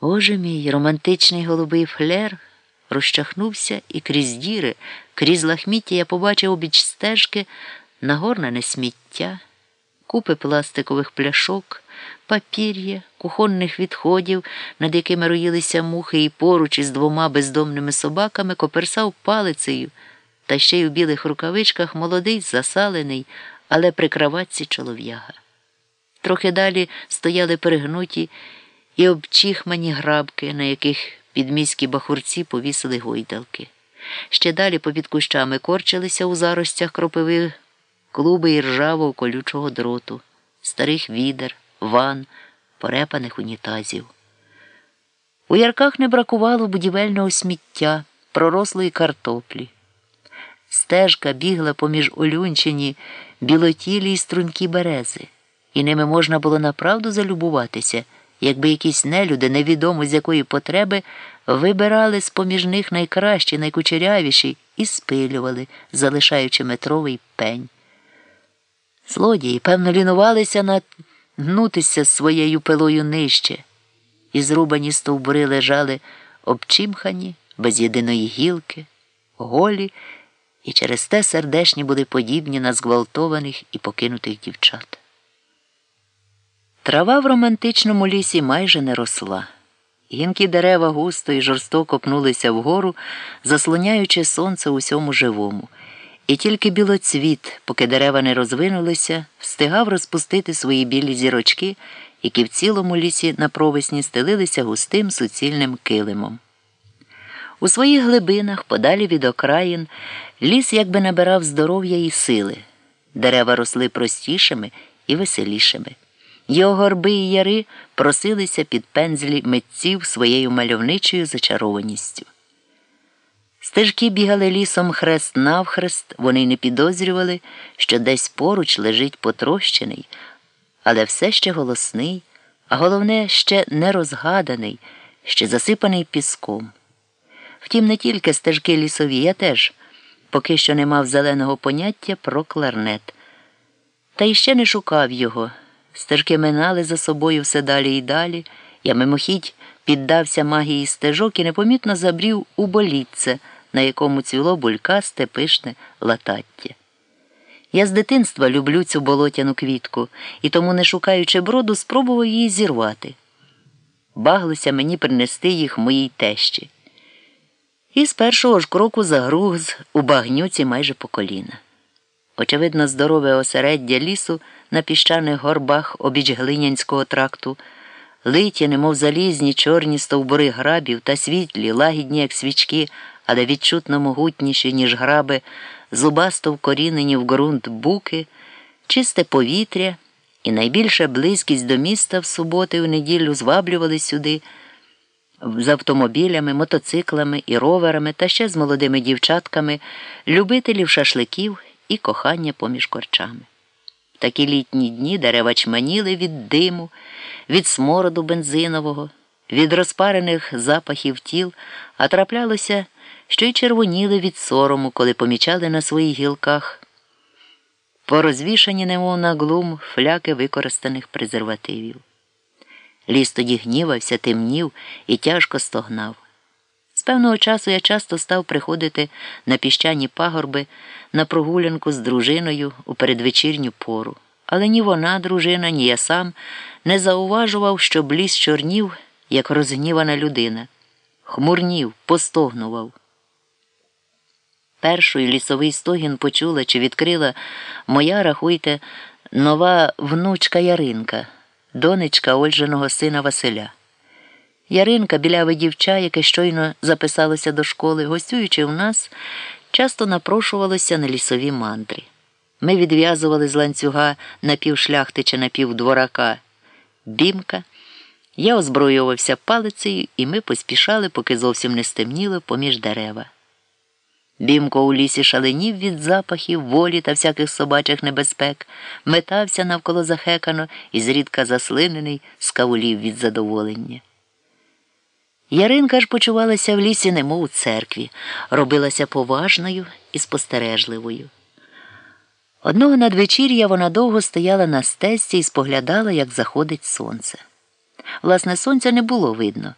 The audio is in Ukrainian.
Боже мій, романтичний голубий флер розчахнувся і крізь діри, крізь лахміття я побачив обіч стежки нагорнене сміття, купи пластикових пляшок, папір'я, кухонних відходів, над якими роїлися мухи, і поруч із двома бездомними собаками коперсав палицею, та ще й у білих рукавичках молодий, засалений, але при краватці чолов'яга. Трохи далі стояли перегнуті і обчихмані грабки, на яких підміські бахурці повісили гойдалки. Ще далі попід кущами корчилися у заростях кропиви клуби і ржавого колючого дроту, старих відер, ван, порепаних унітазів. У ярках не бракувало будівельного сміття, пророслої картоплі. Стежка бігла поміж олюнчені білотілі й стрункі берези, і ними можна було направду залюбуватися якби якісь нелюди, невідомо з якої потреби, вибирали з поміж них найкращі, найкучерявіші і спилювали, залишаючи метровий пень. Злодії, певно, лінувалися нагнутися своєю пилою нижче, і зрубані стовбури лежали обчимхані, без єдиної гілки, голі, і через те сердешні були подібні на зґвалтованих і покинутих дівчат. Трава в романтичному лісі майже не росла. Гінкі дерева густо і жорстоко пнулися вгору, заслоняючи сонце усьому живому, і тільки білоцвіт, поки дерева не розвинулися, встигав розпустити свої білі зірочки, які в цілому лісі на провесні стелилися густим суцільним килимом. У своїх глибинах, подалі від окраїн, ліс якби набирав здоров'я і сили, дерева росли простішими і веселішими. Його горби і яри просилися під пензлі митців своєю мальовничою зачарованістю. Стежки бігали лісом хрест навхрест, вони не підозрювали, що десь поруч лежить потрощений, але все ще голосний, а головне, ще не розгаданий, ще засипаний піском. Втім, не тільки стежки лісові, я теж поки що не мав зеленого поняття про кларнет, та й ще не шукав його. Стежки минали за собою все далі і далі. Я мимохідь піддався магії стежок і непомітно забрів у болітце, на якому цвіло булькасте пишне латаття. Я з дитинства люблю цю болотяну квітку і тому, не шукаючи броду, спробував її зірвати. Баглося мені принести їх моїй тещі. І з першого ж кроку загруз у багнюці майже по коліна. Очевидно, здорове осереддя лісу на піщаних горбах обіч глинянського тракту, литі, немов залізні, чорні стовбури грабів та світлі, лагідні, як свічки, але відчутно могутніші, ніж граби, зубасто вкорінені в ґрунт буки, чисте повітря і найбільша близькість до міста в суботи і неділю зваблювали сюди. З автомобілями, мотоциклами і роверами та ще з молодими дівчатками, любителів шашликів і кохання поміж корчами. В Такі літні дні дерева чманіли від диму, від смороду бензинового, від розпарених запахів тіл, а траплялося, що й червоніли від сорому, коли помічали на своїх гілках. Порозвішані, немов на глум, фляки використаних презервативів. Ліс тоді гнівався, темнів і тяжко стогнав певного часу я часто став приходити на піщані пагорби на прогулянку з дружиною у передвечірню пору. Але ні вона, дружина, ні я сам не зауважував, що бліз чорнів, як розгнівана людина, хмурнів, постогнував. Перший лісовий стогін почула чи відкрила моя, рахуйте, нова внучка Яринка, донечка Ольженого сина Василя. Яринка, біляве дівча, яке щойно записалося до школи, гостюючи в нас, часто напрошувалося на лісові мандри. Ми відв'язували з ланцюга напівшляхти чи напівдворака бімка. Я озброювався палицею, і ми поспішали, поки зовсім не стемніло поміж дерева. Бімко у лісі шаленів від запахів, волі та всяких собачих небезпек, метався навколо захекано і зрідка заслинений, скавулів від задоволення. Яринка ж почувалася в лісі, немов у церкві, робилася поважною і спостережливою. Одного надвечір'я вона довго стояла на стежці і споглядала, як заходить сонце. Власне, сонця не було видно.